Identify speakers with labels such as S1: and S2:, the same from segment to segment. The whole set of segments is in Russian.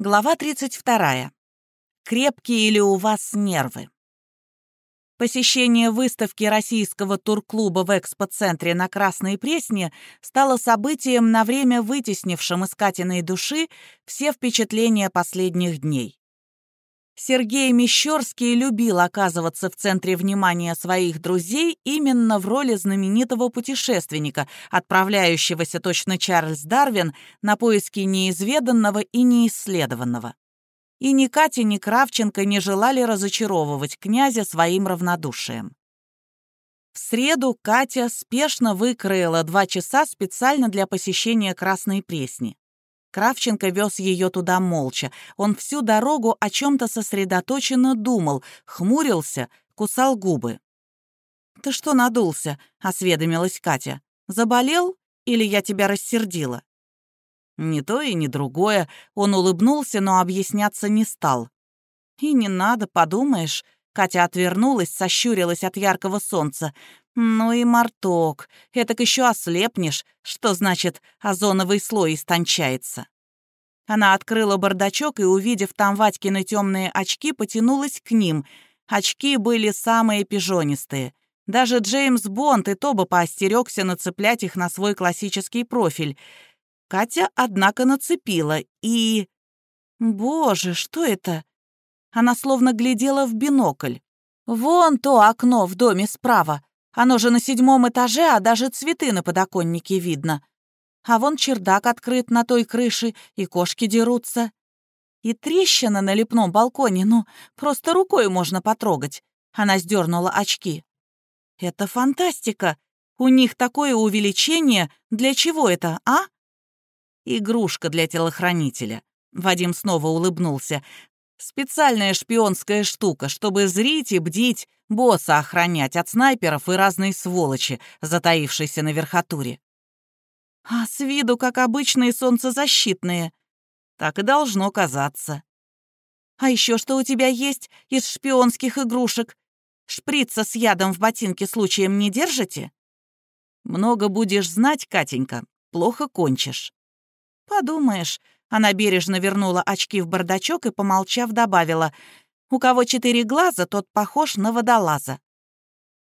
S1: Глава 32. Крепкие ли у вас нервы? Посещение выставки российского турклуба в экспоцентре на Красной Пресне стало событием на время вытеснившим из Катиной души все впечатления последних дней. Сергей Мещерский любил оказываться в центре внимания своих друзей именно в роли знаменитого путешественника, отправляющегося точно Чарльз Дарвин на поиски неизведанного и неисследованного. И ни Катя, ни Кравченко не желали разочаровывать князя своим равнодушием. В среду Катя спешно выкроила два часа специально для посещения Красной Пресни. Кравченко вез ее туда молча. Он всю дорогу о чем-то сосредоточенно думал, хмурился, кусал губы. «Ты что надулся?» — осведомилась Катя. «Заболел или я тебя рассердила?» Ни то и ни другое. Он улыбнулся, но объясняться не стал. «И не надо, подумаешь». Катя отвернулась, сощурилась от яркого солнца. «Ну и марток, этак еще ослепнешь, что значит озоновый слой истончается». Она открыла бардачок и, увидев там Ватькины темные очки, потянулась к ним. Очки были самые пижонистые. Даже Джеймс Бонд и то бы поостерегся нацеплять их на свой классический профиль. Катя, однако, нацепила и... Боже, что это? Она словно глядела в бинокль. Вон то окно в доме справа. Оно же на седьмом этаже, а даже цветы на подоконнике видно. А вон чердак открыт на той крыше, и кошки дерутся. И трещина на лепном балконе, ну, просто рукой можно потрогать. Она сдернула очки. Это фантастика. У них такое увеличение. Для чего это, а? Игрушка для телохранителя. Вадим снова улыбнулся. Специальная шпионская штука, чтобы зрить и бдить, босса охранять от снайперов и разной сволочи, затаившейся на верхотуре. А с виду, как обычные солнцезащитные. Так и должно казаться. А еще что у тебя есть из шпионских игрушек? Шприца с ядом в ботинке случаем не держите? Много будешь знать, Катенька, плохо кончишь. Подумаешь, она бережно вернула очки в бардачок и, помолчав, добавила, «У кого четыре глаза, тот похож на водолаза».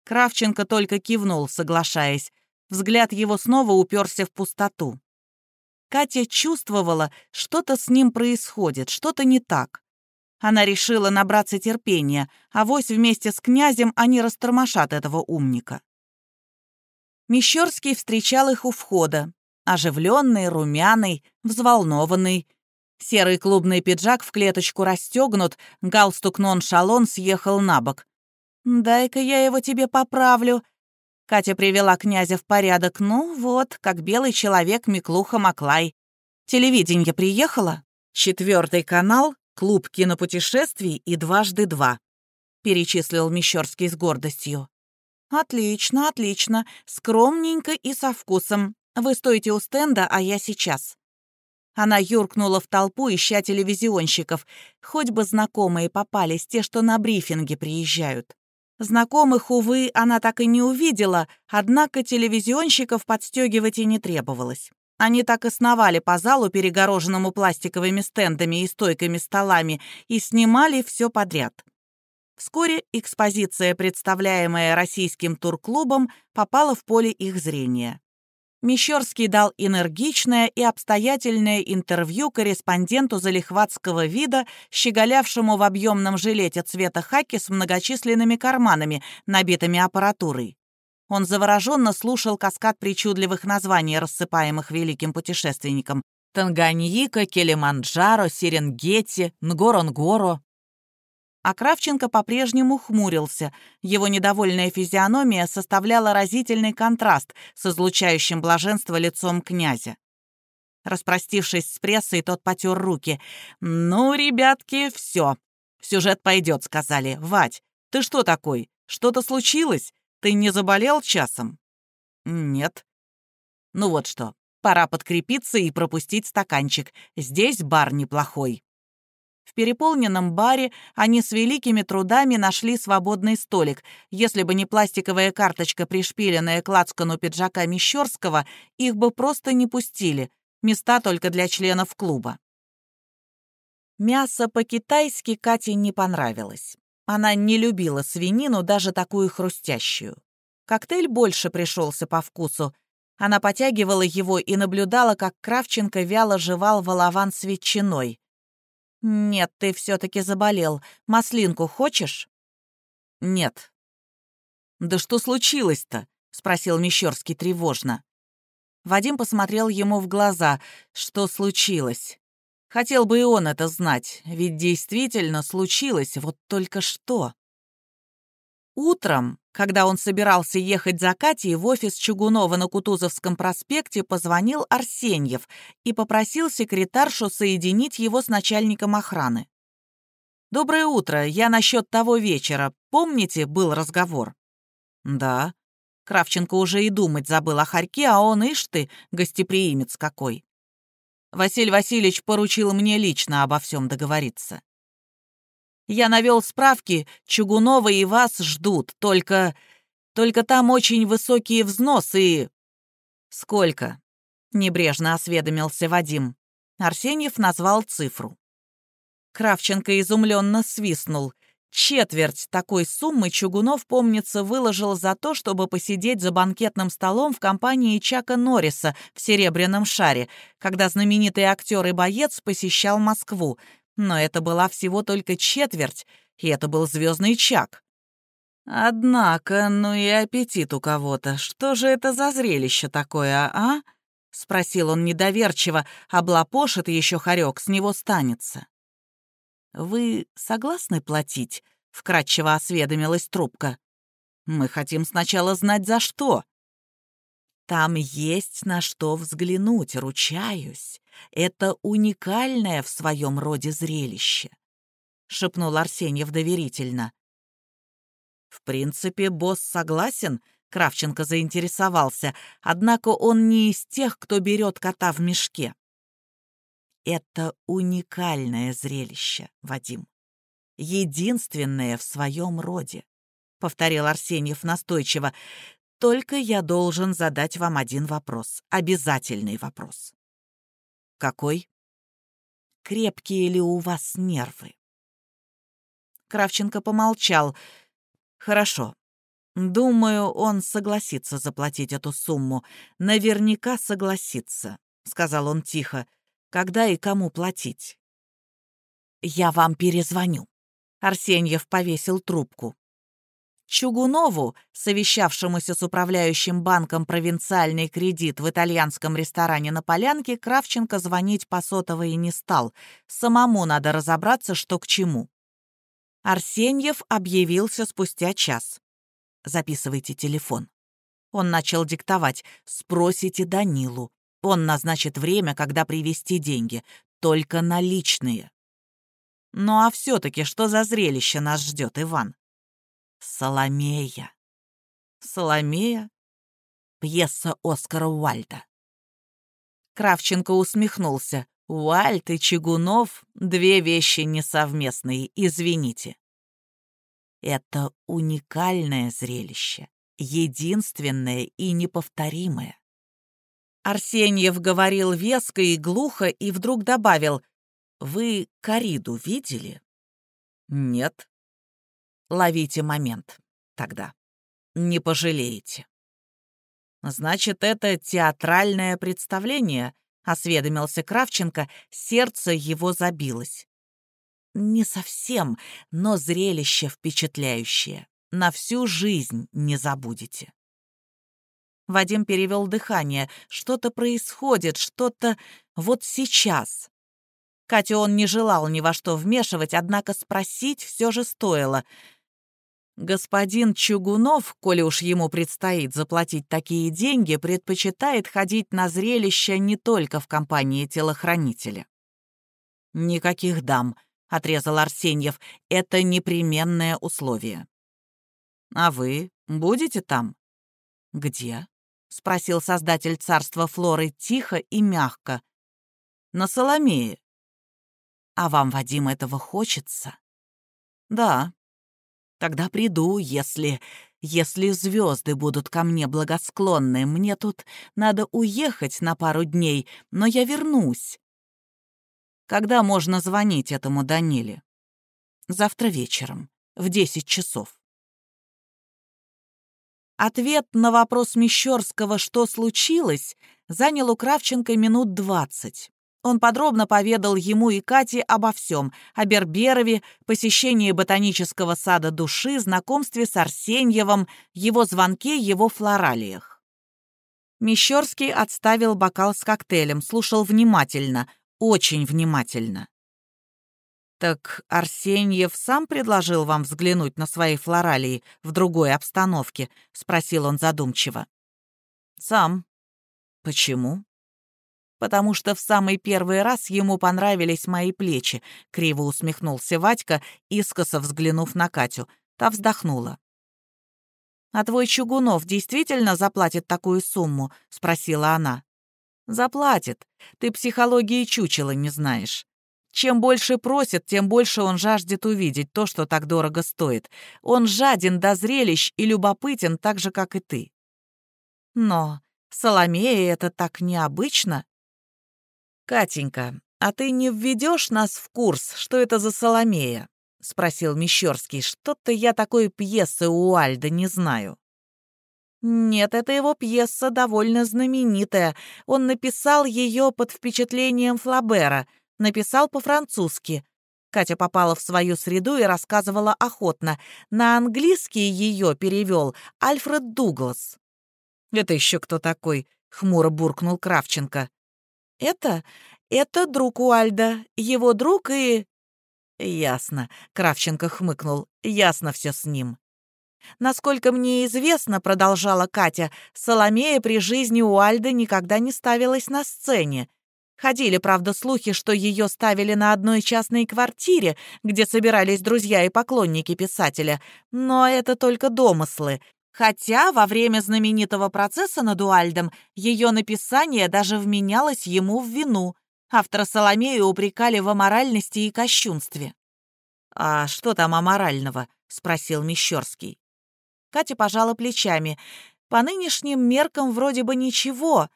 S1: Кравченко только кивнул, соглашаясь. Взгляд его снова уперся в пустоту. Катя чувствовала, что-то с ним происходит, что-то не так. Она решила набраться терпения, а вось вместе с князем они растормошат этого умника. Мещерский встречал их у входа, Оживленный, румяный, взволнованный. Серый клубный пиджак в клеточку расстегнут, галстук нон-шалон съехал на бок. «Дай-ка я его тебе поправлю». Катя привела князя в порядок. «Ну вот, как белый человек Миклуха Маклай. Телевидение приехало? Четвертый канал, клуб кинопутешествий и дважды два», — перечислил Мещерский с гордостью. «Отлично, отлично, скромненько и со вкусом. Вы стоите у стенда, а я сейчас». Она юркнула в толпу, ища телевизионщиков. Хоть бы знакомые попались, те, что на брифинге приезжают. Знакомых, увы, она так и не увидела, однако телевизионщиков подстегивать и не требовалось. Они так и сновали по залу, перегороженному пластиковыми стендами и стойками столами, и снимали все подряд. Вскоре экспозиция, представляемая российским турклубом, попала в поле их зрения. Мещерский дал энергичное и обстоятельное интервью корреспонденту залихватского вида, щеголявшему в объемном жилете цвета хаки с многочисленными карманами, набитыми аппаратурой. Он завороженно слушал каскад причудливых названий, рассыпаемых великим путешественником. Танганьика, Келиманджаро, Серенгети, Нгоронгоро. А Кравченко по-прежнему хмурился. Его недовольная физиономия составляла разительный контраст с излучающим блаженство лицом князя. Распростившись с прессой, тот потер руки. «Ну, ребятки, все. Сюжет пойдет», — сказали. «Вать, ты что такой? Что-то случилось? Ты не заболел часом?» «Нет». «Ну вот что, пора подкрепиться и пропустить стаканчик. Здесь бар неплохой». В переполненном баре они с великими трудами нашли свободный столик. Если бы не пластиковая карточка, пришпиленная к лацкану пиджака Мещерского, их бы просто не пустили. Места только для членов клуба. Мясо по-китайски Кате не понравилось. Она не любила свинину, даже такую хрустящую. Коктейль больше пришелся по вкусу. Она потягивала его и наблюдала, как Кравченко вяло жевал волован с ветчиной. «Нет, ты все-таки заболел. Маслинку хочешь?»
S2: «Нет». «Да что случилось-то?» — спросил Мещерский тревожно.
S1: Вадим посмотрел ему в глаза. Что случилось? Хотел бы и он это знать, ведь действительно случилось, вот только что. Утром, когда он собирался ехать за Катей, в офис Чугунова на Кутузовском проспекте позвонил Арсеньев и попросил секретаршу соединить его с начальником охраны. «Доброе утро, я насчет того вечера. Помните, был разговор?»
S2: «Да»,
S1: Кравченко уже и думать забыл о Харьке, а он, ишь ты, гостеприимец какой. Василий Васильевич поручил мне лично обо всем договориться. Я навел справки, Чугунова и вас ждут, только... Только там очень высокие взносы и... Сколько? Небрежно осведомился Вадим. Арсеньев назвал цифру. Кравченко изумленно свистнул. Четверть такой суммы Чугунов, помнится, выложил за то, чтобы посидеть за банкетным столом в компании Чака Норриса в «Серебряном шаре», когда знаменитый актер и боец посещал Москву. Но это была всего только четверть, и это был звездный Чак. «Однако, ну и аппетит у кого-то. Что же это за зрелище такое, а?» — спросил он недоверчиво, облапошит еще хорек, с него станется. «Вы согласны платить?» — вкратчиво осведомилась трубка. «Мы хотим сначала знать, за что». «Там есть на что взглянуть, ручаюсь. Это уникальное в своем роде зрелище», — шепнул Арсеньев доверительно. «В принципе, босс согласен», — Кравченко заинтересовался, однако он не из тех, кто берет кота в мешке. Это уникальное зрелище, Вадим. Единственное в своем роде, — повторил Арсеньев настойчиво. Только я должен задать вам один вопрос, обязательный вопрос. Какой? Крепкие ли у вас нервы? Кравченко помолчал. Хорошо. Думаю, он согласится заплатить эту сумму. Наверняка согласится, — сказал он тихо когда и кому платить. «Я вам перезвоню». Арсеньев повесил трубку. Чугунову, совещавшемуся с управляющим банком провинциальный кредит в итальянском ресторане на Полянке, Кравченко звонить по сотовой не стал. Самому надо разобраться, что к чему. Арсеньев объявился спустя час. «Записывайте телефон». Он начал диктовать. «Спросите Данилу. Он назначит время, когда привезти деньги. Только наличные. Ну а все-таки что за зрелище нас ждет, Иван? Соломея. Соломея? Пьеса Оскара Уальда. Кравченко усмехнулся. Уальд и Чугунов — две вещи несовместные, извините. Это уникальное зрелище, единственное и неповторимое. Арсеньев говорил веско и глухо и вдруг добавил, «Вы Кариду видели?» «Нет». «Ловите момент тогда. Не пожалеете». «Значит, это театральное представление», — осведомился Кравченко, сердце его забилось. «Не совсем, но зрелище впечатляющее. На всю жизнь не забудете». Вадим перевел дыхание. Что-то происходит, что-то вот сейчас. Катю он не желал ни во что вмешивать, однако спросить все же стоило. Господин Чугунов, коли уж ему предстоит заплатить такие деньги, предпочитает ходить на зрелища не только в компании телохранителя. «Никаких дам», — отрезал Арсеньев, — «это непременное условие». «А вы будете там?» «Где?» — спросил создатель царства Флоры тихо и мягко. «На Соломее». «А вам, Вадим, этого хочется?» «Да». «Тогда приду, если... если звезды будут ко мне благосклонны. Мне тут надо уехать на пару дней, но я вернусь».
S2: Когда можно звонить этому Даниле? Завтра вечером, в 10 часов.
S1: Ответ на вопрос Мещерского «что случилось?» занял у Кравченко минут двадцать. Он подробно поведал ему и Кате обо всем, о Берберове, посещении ботанического сада души, знакомстве с Арсеньевым, его звонке, его флоралиях. Мещерский отставил бокал с коктейлем, слушал внимательно, очень внимательно. «Так Арсеньев сам предложил вам взглянуть на свои флоралии в другой обстановке?» — спросил он задумчиво.
S2: «Сам».
S1: «Почему?» «Потому что в самый первый раз ему понравились мои плечи», — криво усмехнулся Вадька, искоса взглянув на Катю. Та вздохнула. «А твой Чугунов действительно заплатит такую сумму?» — спросила она. «Заплатит. Ты психологии чучела не знаешь. Чем больше просит, тем больше он жаждет увидеть то, что так дорого стоит. Он жаден до зрелищ и любопытен так же, как и ты. Но Соломея это так необычно. Катенька, а ты не введешь нас в курс, что это за Соломея? Спросил Мещерский. Что-то я такой пьесы у Альда не знаю. Нет, это его пьеса довольно знаменитая. Он написал ее под впечатлением Флабера — Написал по-французски. Катя попала в свою среду и рассказывала охотно. На английский ее перевел Альфред Дуглас. «Это еще кто такой?» — хмуро буркнул Кравченко. «Это? Это друг Уальда. Его друг и...» «Ясно», — Кравченко хмыкнул. «Ясно все с ним». «Насколько мне известно, — продолжала Катя, — Соломея при жизни Уальда никогда не ставилась на сцене. Ходили, правда, слухи, что ее ставили на одной частной квартире, где собирались друзья и поклонники писателя, но это только домыслы. Хотя во время знаменитого процесса над Уальдом ее написание даже вменялось ему в вину. Автора Соломею упрекали в аморальности и кощунстве. «А что там аморального?» — спросил Мещерский. Катя пожала плечами. «По нынешним меркам вроде бы ничего»,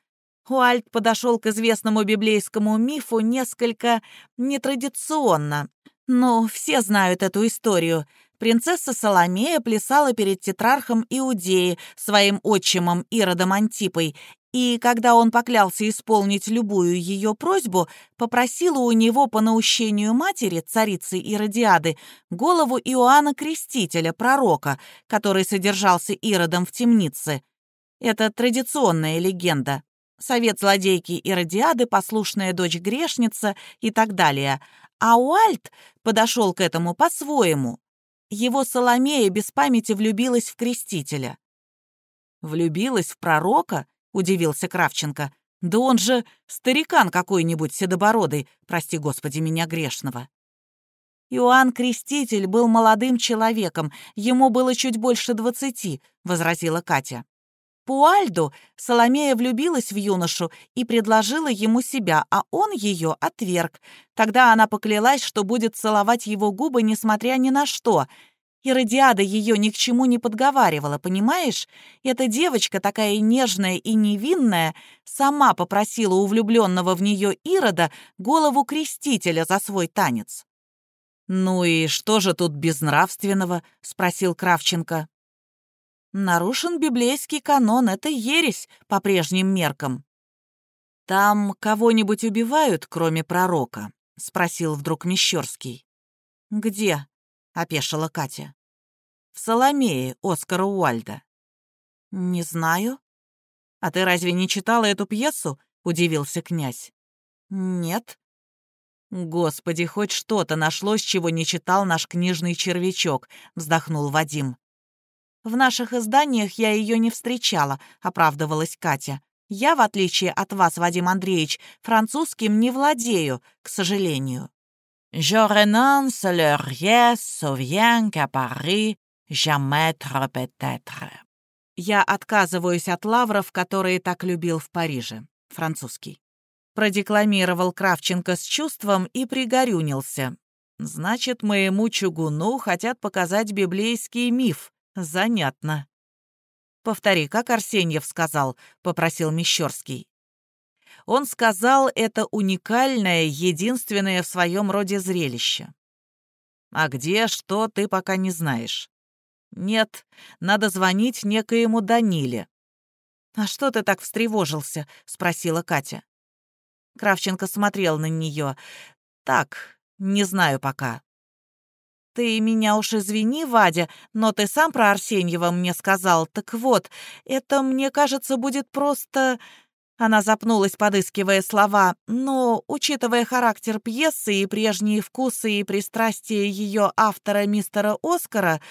S1: Уальт подошел к известному библейскому мифу несколько нетрадиционно. Ну, все знают эту историю. Принцесса Соломея плясала перед тетрархом Иудеи, своим отчимом Иродом Антипой, и когда он поклялся исполнить любую ее просьбу, попросила у него по наущению матери, царицы Иродиады, голову Иоанна Крестителя, пророка, который содержался Иродом в темнице. Это традиционная легенда совет злодейки Иродиады, послушная дочь грешница и так далее. А Уальт подошел к этому по-своему. Его Соломея без памяти влюбилась в крестителя. «Влюбилась в пророка?» — удивился Кравченко. «Да он же старикан какой-нибудь седобородый, прости господи меня грешного». «Иоанн Креститель был молодым человеком, ему было чуть больше двадцати», — возразила Катя. По Альду Соломея влюбилась в юношу и предложила ему себя, а он ее отверг. Тогда она поклялась, что будет целовать его губы, несмотря ни на что. И Радиада ее ни к чему не подговаривала, понимаешь? Эта девочка, такая нежная и невинная, сама попросила у влюбленного в нее Ирода голову крестителя за свой танец. «Ну и что же тут безнравственного?» — спросил Кравченко. Нарушен библейский канон, это ересь по прежним меркам. «Там кого-нибудь убивают, кроме пророка?» — спросил вдруг Мещерский. «Где?» — опешила Катя. «В Соломее Оскара Уальда». «Не знаю». «А ты разве не читала эту пьесу?» — удивился князь. «Нет». «Господи, хоть что-то нашлось, чего не читал наш книжный червячок», — вздохнул Вадим. «В наших изданиях я ее не встречала», — оправдывалась Катя. «Я, в отличие от вас, Вадим Андреевич, французским не владею, к сожалению». «Je renonce le rien souviens qu'à Paris, jamais trop peut-être». «Я отказываюсь от лавров, которые так любил в Париже». Французский. Продекламировал Кравченко с чувством и пригорюнился. «Значит, моему чугуну хотят показать библейский миф», «Занятно». «Повтори, как Арсеньев сказал», — попросил Мещерский. Он сказал, это уникальное, единственное в своем роде зрелище. А где, что, ты пока не знаешь. Нет, надо звонить некоему Даниле. «А что ты так встревожился?» — спросила Катя. Кравченко смотрел на нее. «Так, не знаю пока». «Ты меня уж извини, Вадя, но ты сам про Арсеньева мне сказал. Так вот, это, мне кажется, будет просто...» Она запнулась, подыскивая слова, но, учитывая характер пьесы и прежние вкусы и пристрастия ее автора мистера Оскара,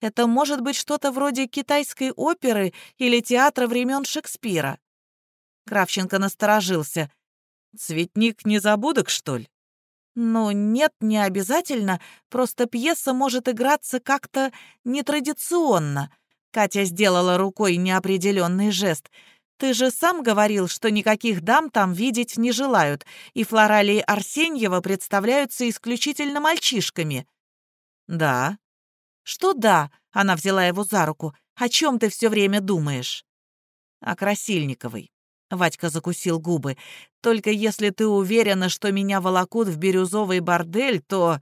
S1: это может быть что-то вроде китайской оперы или театра времен Шекспира. Кравченко насторожился. «Цветник незабудок, что ли?» «Ну, нет, не обязательно, просто пьеса может играться как-то нетрадиционно». Катя сделала рукой неопределенный жест — ты же сам говорил, что никаких дам там видеть не желают, и Флоралии Арсеньева представляются исключительно мальчишками». «Да». «Что да?» — она взяла его за руку. «О чем ты все время думаешь?» «О Красильниковой». Вадька закусил губы. «Только если ты уверена, что меня волокут в бирюзовый бордель, то...»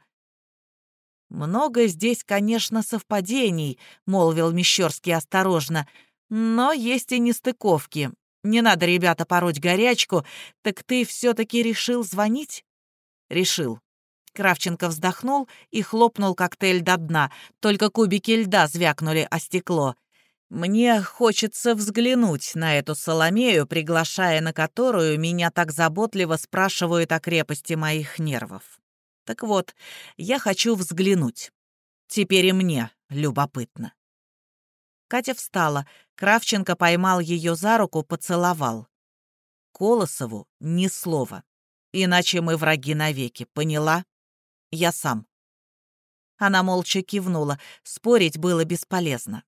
S1: «Много здесь, конечно, совпадений», — молвил Мещерский осторожно. Но есть и нестыковки. Не надо, ребята, пороть горячку. Так ты все-таки решил звонить? Решил. Кравченко вздохнул и хлопнул коктейль до дна. Только кубики льда звякнули о стекло. Мне хочется взглянуть на эту Соломею, приглашая на которую меня так заботливо спрашивают о крепости моих нервов. Так вот, я хочу взглянуть. Теперь и мне любопытно. Катя встала. Кравченко поймал ее за руку, поцеловал. Колосову ни слова. Иначе мы враги навеки, поняла? Я сам. Она молча кивнула. Спорить было бесполезно.